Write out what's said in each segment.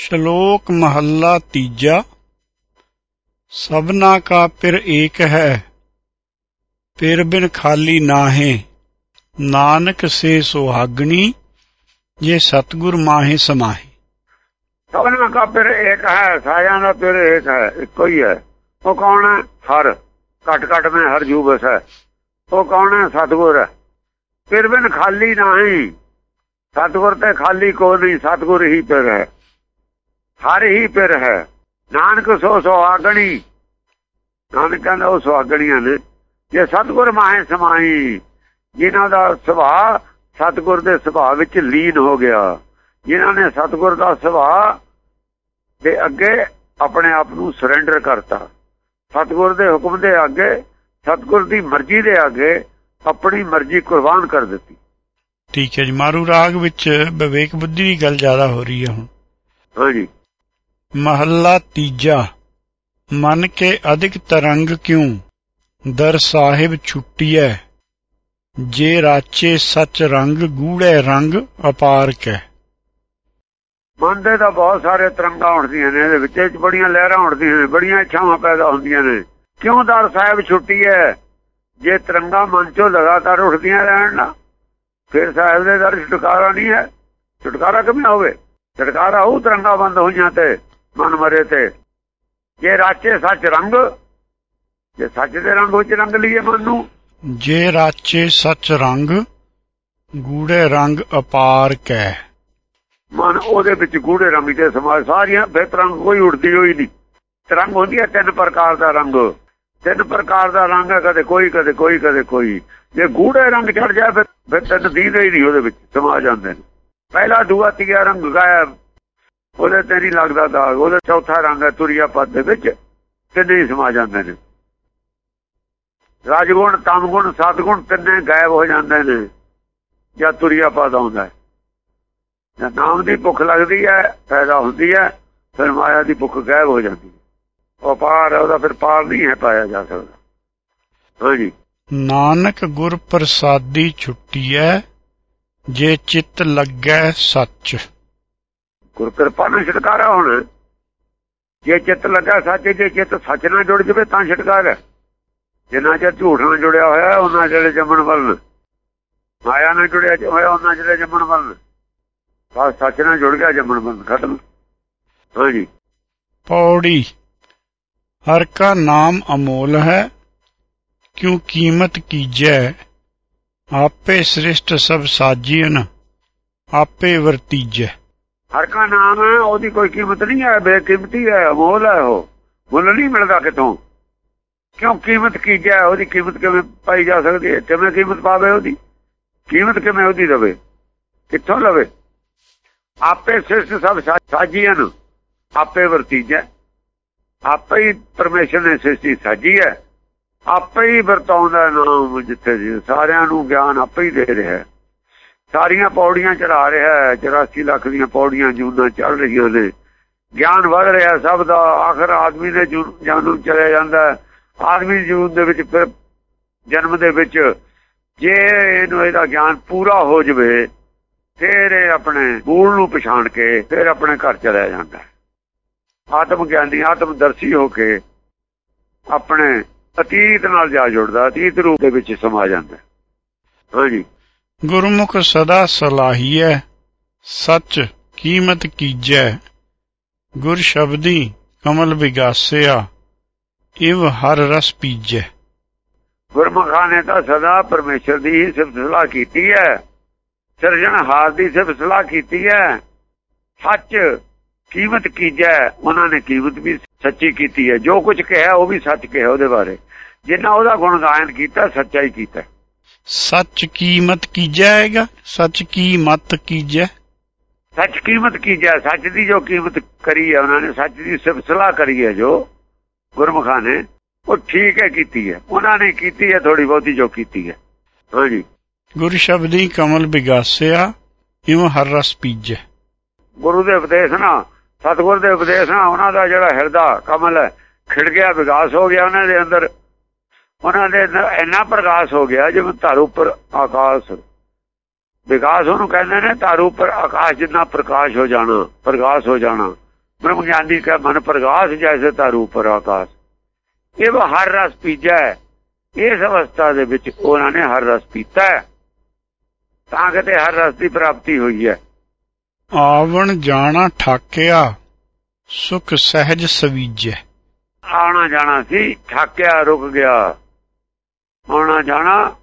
ਸ਼ਲੋਕ ਮਹੱਲਾ ਤੀਜਾ ਸਭਨਾ ਕਾ ਪਿਰ ਏਕ ਹੈ ਪਿਰ ਬਿਨ ਖਾਲੀ ਨਾਹੇ ਨਾਨਕ ਸੇ ਸੁਹਾਗਣੀ ਜੇ ਸਤਗੁਰ ਮਾਹੇ ਸਮਾਹੇ ਸਭਨਾ ਕਾ ਪਿਰ ਏਕ ਹੈ ਸਾਰਿਆਂ ਦਾ ਪਿਰ ਏਕ ਹੈ ਇੱਕੋ ਹੀ ਹੈ ਉਹ ਕੌਣ ਹੈ ਹਰ ਘਟ ਘਟ ਮੈਂ ਹਰ ਜੂ ਬਸ ਹੈ ਉਹ ਕੌਣ ਹੈ ਸਤਗੁਰ ਹੈ ਪਿਰ ਬਿਨ ਖਾਲੀ ਨਹੀਂ ਸਤਗੁਰ ਤੇ ਖਾਲੀ ਕੋ ਨਹੀਂ ਸਤਗੁਰ ਹੀ ਪਿਰ ਹੈ ਹਰ ਹੀ ਪਿਰ ਹੈ। ਨਾਨਕ ਸੋ ਸੁਹਾਗਣੀ ਨਾਨਕ ਕਹਿੰਦਾ ਉਹ ਸੁਹਾਗਣੀਆਂ ਨੇ। ਜੇ ਸਤਗੁਰ ਮਾਹੇ ਸਮਾਈ ਜਿਨ੍ਹਾਂ ਦਾ ਸੁਭਾਅ ਸਤਗੁਰ ਦੇ ਸੁਭਾਅ ਵਿੱਚ ਲੀਨ ਹੋ ਗਿਆ। ਜਿਨ੍ਹਾਂ ਨੇ ਸਤਗੁਰ ਦਾ ਸੁਭਾਅ ਦੇ ਅੱਗੇ ਆਪਣੇ ਆਪ ਨੂੰ ਸਰੈਂਡਰ ਕਰਤਾ। ਸਤਗੁਰ ਦੇ ਹੁਕਮ ਦੇ ਅੱਗੇ ਸਤਗੁਰ ਦੀ ਮਰਜ਼ੀ ਦੇ ਅੱਗੇ ਆਪਣੀ ਮਰਜ਼ੀ ਕੁਰਬਾਨ ਕਰ ਦਿੱਤੀ। ਠੀਕ ਹੈ ਜੀ। ਮਾਰੂ ਰਾਗ ਵਿੱਚ ਵਿਵੇਕ ਬੁੱਧੀ ਦੀ ਗੱਲ ਜ਼ਿਆਦਾ ਹੋ ਰਹੀ ਹੈ ਹੁਣ। ਹਾਂਜੀ। ਮਹੱਲਾ ਤੀਜਾ। ਮਨ ਕੇ ਅਧਿਕ ਤਰੰਗ ਕਿਉ? ਦਰ ਸਾਹਿਬ ਛੁੱਟੀਐ। ਜੇ ਰਾਚੇ ਸਚ ਰੰਗ ਗੂੜੇ ਰੰਗ ਅਪਾਰ ਕੈ। ਮਨ ਦੇ ਤਾਂ ਬਹੁਤ ਸਾਰੇ ਤਰੰਗਾਂ ਹੁੰਦੀਆਂ ਨੇ, ਇਹਦੇ ਵਿੱਚ ਚ ਬੜੀਆਂ ਲਹਿਰਾਂ ਹੁੰਦੀਆਂ ਨੇ, ਬੜੀਆਂ ਇੱਛਾਵਾਂ ਪੈਦਾ ਹੁੰਦੀਆਂ ਨੇ। ਕਿਉਂ ਦਰ ਸਾਹਿਬ ਛੁੱਟੀ ਹੈ ਜੇ ਤਰੰਗਾਂ ਮਨ ਚੋਂ ਲਗਾਤਾਰ ਉੱਠਦੀਆਂ ਰਹਿਣ ਨਾ, ਫਿਰ ਸਾਹਿਬ ਦੇ ਦਰ ਛੁਟਕਾਰਾ ਨਹੀਂ ਹੈ। ਛੁਟਕਾਰਾ ਕਿਵੇਂ ਹੋਵੇ? ਛੁਟਕਾਰਾ ਉਹ ਤਰੰਗਾਂ ਬੰਦ ਹੋਈਆਂ ਤੇ। ਮਨ ਮਰੇ ਤੇ। ਜੇ ਰਾਚੇ ਸੱਚ ਰੰਗ ਜੇ ਸੱਚ ਦੇ ਰੰਗ ਵਿੱਚ ਰੰਗ ਲਈਏ ਮਨ ਨੂੰ। ਜੇ ਰਾਚੇ ਸਚ ਰੰਗ ਗੂੜੇ ਰੰਗ ਅਪਾਰ ਕੈ। ਮਨ ਉਹਦੇ ਵਿੱਚ ਗੂੜੇ ਰੰਗ ਦੇ ਸਮਾਜ ਸਾਰੀਆਂ ਫਿਰ ਰੰਗ ਕੋਈ ਉੱਡਦੀ ਹੋਈ ਨਹੀਂ। ਰੰਗ ਹੁੰਦੀ ਹੈ ਤਿੰਨ ਪ੍ਰਕਾਰ ਦਾ ਰੰਗ। ਤਿੰਨ ਪ੍ਰਕਾਰ ਦਾ ਰੰਗ ਹੈ ਕਦੇ ਕੋਈ ਕਦੇ ਕੋਈ ਕਦੇ ਕੋਈ। ਜੇ ਗੂੜੇ ਰੰਗ ਚੜ ਜਾਏ ਫਿਰ ਫਿਰ ਤਿੰਨ ਦੀਦੇ ਹੀ ਨਹੀਂ ਉਹਦੇ ਵਿੱਚ ਸਮਾ ਜਾਂਦੇ ਨੇ। ਪਹਿਲਾ ਦੂਆ ਤੀਆ ਰੰਗ ਗਾਇਬ। ਉਹਦੇ ਤੇ ਨਹੀਂ ਲੱਗਦਾ ਦਾਗ। ਉਹਦਾ ਚੌਥਾ ਰੰਗ ਹੈ ਤੁਰਿਆ ਪਦ ਦੇ ਵਿੱਚ ਤਿੰਨੇ ਹੀ ਸਮਾ ਜਾਂਦੇ ਨੇ। ਰਾਜਗੁਣ, ਤਮਗੁਣ, ਸਤਗੁਣ ਤਿੰਨੇ ਗਾਇਬ ਹੋ ਜਾਂਦੇ ਨੇ, ਜਾਂ ਤੁਰਿਆ ਪਦ ਆਉਂਦਾ ਹੈ। ਜਾਂ ਨਾਮ ਦੀ ਭੁੱਖ ਲੱਗਦੀ ਹੈ, ਪੈਦਾ ਹੁੰਦੀ ਹੈ, ਫਿਰ ਮਾਇਆ ਦੀ ਭੁੱਖ ਗਾਇਬ ਹੋ ਜਾਂਦੀ ਹੈ। ਉਹ ਪਾਰ ਉਹਦਾ ਫਿਰ ਪਾਰ ਨਹੀਂ ਹੈ ਪਾਇਆ ਜਾ ਸਕਦਾ। ਹਾਂਜੀ ਨਾਨਕ ਗੁਰ ਪ੍ਰਸਾਦੀ ਛੁੱਟੀਐ ਜੇ ਚਿੱਤ ਲੱਗੈ ਸੱਚ। ਗੁਰ ਕਿਰਪਾ ਨਾਲ ਛਟਕਾਰਾ ਹੁਣ। ਜੇ ਚਿੱਤ ਲੱਗਾ ਸੱਚ, ਜੇ ਚਿੱਤ ਸੱਚ ਨਾਲ ਜੁੜ ਜਵੇ ਤਾਂ ਛਟਕਾਰ। ਹੈ ਜਿੰਨਾ ਚਿਰ ਝੂਠ ਨਾਲ ਜੁੜਿਆ ਹੋਇਆ, ਉਹਨਾਂ ਜਿਹੜੇ ਜੰਮਣ ਵੱਲ। ਮਾਇਆ ਨਾਲ ਜੁੜਿਆ ਹੋਇਆ, ਉਹਨਾਂ ਜਿਹੜੇ ਜੰਮਣ ਵੱਲ। ਬਸ ਸੱਚ ਨਾਲ ਜੁੜ ਗਿਆ, ਜੰਮਣ ਵੱਲ, ਖਤਮ। ਹਾਂਜੀ। ਪੌੜੀ। ਹਰ ਕਾ ਨਾਮ ਅਮੋਲ ਹੈ, ਕਿਉ ਕੀਮਤ ਕੀਜੈ? ਆਪੇ ਸ੍ਰਿਸ਼ਟ ਸਭ ਸਾਜੀਨ, ਆਪੇ ਵਰਤੀਜੈ। ਹਰ ਕਾ ਨਾਮ ਹੈ, ਉਹਦੀ ਕੋਈ ਕੀਮਤ ਨਹੀਂ ਹੈ, ਬੇਕੀਮਤੀ ਹੈ, ਅਮੋਲ ਹੈ ਉਹ। ਮੁੱਲ ਨਹੀਂ ਮਿਲਦਾ ਕਿਤੋਂ। ਕਿਉਂ ਕੀਮਤ ਕੀ ਜਾ ਉਹਦੀ ਕੀਮਤ ਕਿਵੇਂ ਪਾਈ ਜਾ ਸਕਦੀ ਹੈ? ਕਿਵੇਂ ਕੀਮਤ ਪਾਵੇ ਉਹਦੀ? ਕੀਮਤ ਕਿਵੇਂ ਉਹਦੀ ਰਵੇ? ਕਿੱਥੋਂ ਲਵੇ? ਆਪੇ ਸਿਰਸ ਸਭ ਸਾਜੀਆਂ ਨੂੰ ਆਪੇ ਵਰਤੀਜੈ। ਆਪੇ ਹੀ ਪਰਮੇਸ਼ਰ ਨੇ ਸ੍ਰਿਸ਼ਟੀ ਸਾਜੀ ਹੈ। ਆਪੇ ਹੀ ਵਰਤਾਉਂਦਾ ਨਾਮ ਜਿੱਥੇ ਜੀ, ਸਾਰਿਆਂ ਨੂੰ ਗਿਆਨ ਆਪੇ ਹੀ ਦੇ ਰਿਹਾ ਹੈ। ਸਾਰੀਆਂ ਪੌੜੀਆਂ ਚੜਾ ਰਿਹਾ ਹੈ 84 ਲੱਖ ਦੀਆਂ ਪੌੜੀਆਂ ਜੂਨਾਂ ਚੜ ਰਹੀਆਂ ਨੇ। ਗਿਆਨ ਵਧ ਰਿਹਾ ਸਭ ਦਾ ਆਖਰ ਆਦਮੀ ਦੇ ਜਨਮ ਚਲੇ ਜਾਂਦਾ ਆਦਮੀ ਜੂਨ ਦੇ ਵਿੱਚ ਫਿਰ ਜਨਮ ਦੇ ਵਿੱਚ ਜੇ ਇਹਨੂੰ ਇਹਦਾ ਗਿਆਨ ਪੂਰਾ ਹੋ ਜਵੇ, ਫਿਰ ਇਹ ਆਪਣੇ ਮੂਲ ਨੂੰ ਪਛਾਣ ਕੇ ਫਿਰ ਆਪਣੇ ਘਰ ਚਲਾ ਜਾਂਦਾ ਆਤਮ ਗਿਆਨੀ ਆਤਮ ਦਰਸ਼ੀ ਹੋ ਕੇ ਆਪਣੇ ਅਤੀਤ ਨਾਲ ਜਾ ਜੁੜਦਾ ਅਤੀਤ ਰੂਪ ਦੇ ਵਿੱਚ ਸਮਾ ਜਾਂਦਾ ਹਾਂਜੀ। ਗੁਰਮੁਖ ਸਦਾ ਸਲਾਹੀਐ, ਸੱਚ ਕੀਮਤ ਕੀਜੈ। ਗੁਰ ਸ਼ਬਦੀ ਕਮਲ ਵਿਗਾਸਿਆ, ਇਵ ਹਰ ਰਸ ਪੀਜੈ। ਗੁਰਮੁਖਾਂ ਨੇ ਤਾਂ ਸਦਾ ਪਰਮੇਸ਼ਰ ਦੀ ਹੀ ਸਿਫਤ ਸਲਾਹ ਕੀਤੀ ਹੈ। ਸਿਰਜਣ ਹਾਰ ਦੀ ਸਿਫਤ ਸਲਾਹ ਕੀਤੀ ਹੈ। ਸੱਚ ਕੀਮਤ ਕੀਜੈ, ਉਹਨਾਂ ਨੇ ਕੀਮਤ ਵੀ ਸੱਚੀ ਕੀਤੀ ਹੈ। ਜੋ ਕੁਝ ਕਿਹਾ ਉਹ ਵੀ ਸੱਚ ਕਿਹਾ ਉਹਦੇ ਬਾਰੇ। ਜਿੰਨਾ ਉਹਦਾ ਗੁਣ ਗਾਇਨ ਕੀਤਾ ਸੱਚਾਈ ਕੀਤਾ। ਸੱਚ ਕੀਮਤ ਕੀਜੈਗਾ ਸੱਚ ਕੀ ਮਤ ਕੀਜੈ ਸੱਚ ਕੀਮਤ ਕੀਜੈ ਸੱਚ ਦੀ ਜੋ ਕੀਮਤ ਕਰੀ ਹੈ ਉਹਨਾਂ ਨੇ ਸੱਚ ਦੀ ਸਿਫਤ ਸਲਾਹ ਕਰੀ ਹੈ ਜੋ ਗੁਰਮੁਖਾਂ ਨੇ ਉਹ ਠੀਕ ਹੈ ਕੀਤੀ ਹੈ। ਉਹਨਾਂ ਨੇ ਕੀਤੀ ਹੈ ਥੋੜੀ ਬਹੁਤੀ ਜੋ ਕੀਤੀ ਹੈ। ਹਾਂਜੀ। ਗੁਰ ਸ਼ਬਦੀ ਕਮਲ ਵਿਗਾਸਿਆ ਇਉ ਹਰ ਰਸ ਪੀਜੈ। ਗੁਰੂ ਦੇ ਉਪਦੇਸ਼ ਨਾਲ ਸਤਗੁਰ ਦੇ ਉਪਦੇਸ਼ ਨਾਲ ਉਹਨਾਂ ਦਾ ਜਿਹੜਾ ਹਿਰਦਾ ਕਮਲ ਖਿੜ ਗਿਆ ਵਿਕਾਸ ਹੋ ਗਿਆ ਉਹਨਾਂ ਦੇ ਅੰਦਰ। ਉਹਨਾਂ ਦੇ ਇੰਨਾ ਪ੍ਰਕਾਸ਼ ਹੋ ਗਿਆ ਜਿਵੇਂ ਧਾਰੂ ਉੱਪਰ ਆਕਾਸ਼। ਵਿਕਾਸ ਉਹਨੂੰ ਕਹਿੰਦੇ ਨੇ ਧਾਰੂ ਉੱਪਰ ਆਕਾਸ਼ ਜਿੰਨਾ ਪ੍ਰਕਾਸ਼ ਹੋ ਜਾਣਾ ਪ੍ਰਕਾਸ਼ ਹੋ ਜਾਣਾ। ਬ੍ਰਹਮ ਗਿਆਨੀ ਕਾ ਮਨ ਪ੍ਰਗਾਸ ਜੈਸੇ ਤਾ ਰੂਪ ਆਕਾਸ਼। ਇਹ ਵਾ ਹਰ ਰਸ ਪੀਜਾ। ਇਸ ਅਵਸਥਾ ਦੇ ਵਿੱਚ ਉਹਨਾਂ ਨੇ ਹਰ ਰਸ ਪੀਤਾ ਹੈ। ਤਾਂ ਕਿਤੇ ਹਰ ਰਸ ਦੀ ਪ੍ਰਾਪਤੀ ਹੋਈ ਹੈ। ਆਵਣ ਜਾਣਾ ਠਾਕਿਆ ਸੁਖ ਸਹਿਜ ਸਵੀਜੈ। ਆਉਣਾ ਜਾਣਾ ਸੀ ਠਾਕਿਆ ਰੁਕ ਗਿਆ। ਆਉਣਾ ਜਾਣਾ,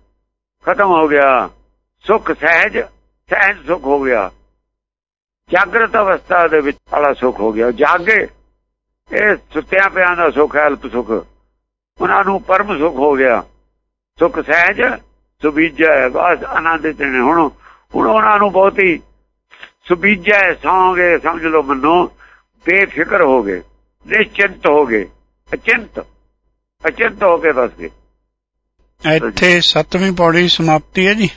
ਖਤਮ ਹੋ ਗਿਆ। ਸੁਖ ਸਹਿਜ ਸਹਿਜ ਸੁਖ ਹੋ ਗਿਆ। ਜਾਗਰਤ ਅਵਸਥਾ ਦੇ ਵਿੱਚ ਵਾਲਾ ਸੁਖ ਹੋ ਗਿਆ। ਜਾਗੇ, ਇਹ ਸੁੱਤਿਆਂ ਪਿਆਂ ਦਾ ਸੁਖ ਹੈ ਅਲਪ ਸੁਖ। ਉਹਨਾਂ ਨੂੰ ਪਰਮ ਸੁਖ ਹੋ ਗਿਆ। ਸੁਖ ਸਹਿਜ, ਸੁਬੀਜੈ, ਬਸ ਆਨੰਦਿਤ ਨੇ ਹੁਣ। ਹੁਣ ਉਹਨਾਂ ਨੂੰ ਬਹੁਤੀ ਸੁਬੀਜੈ, ਸੌਂਗੇ, ਸਮਝ ਲਓ ਮੰਨੋ, ਬੇਫਿਕਰ ਹੋ ਗਏ, ਨਿਸ਼ਚਿੰਤ ਹੋ ਗਏ, ਅਚਿੰਤ ਅਚਿੰਤ ਹੋ ਕੇ ਬਸ ਗਏ। ਇੱਥੇ ਸੱਤਵੀਂ ਪੌੜੀ ਸਮਾਪਤੀ ਹੈ ਜੀ।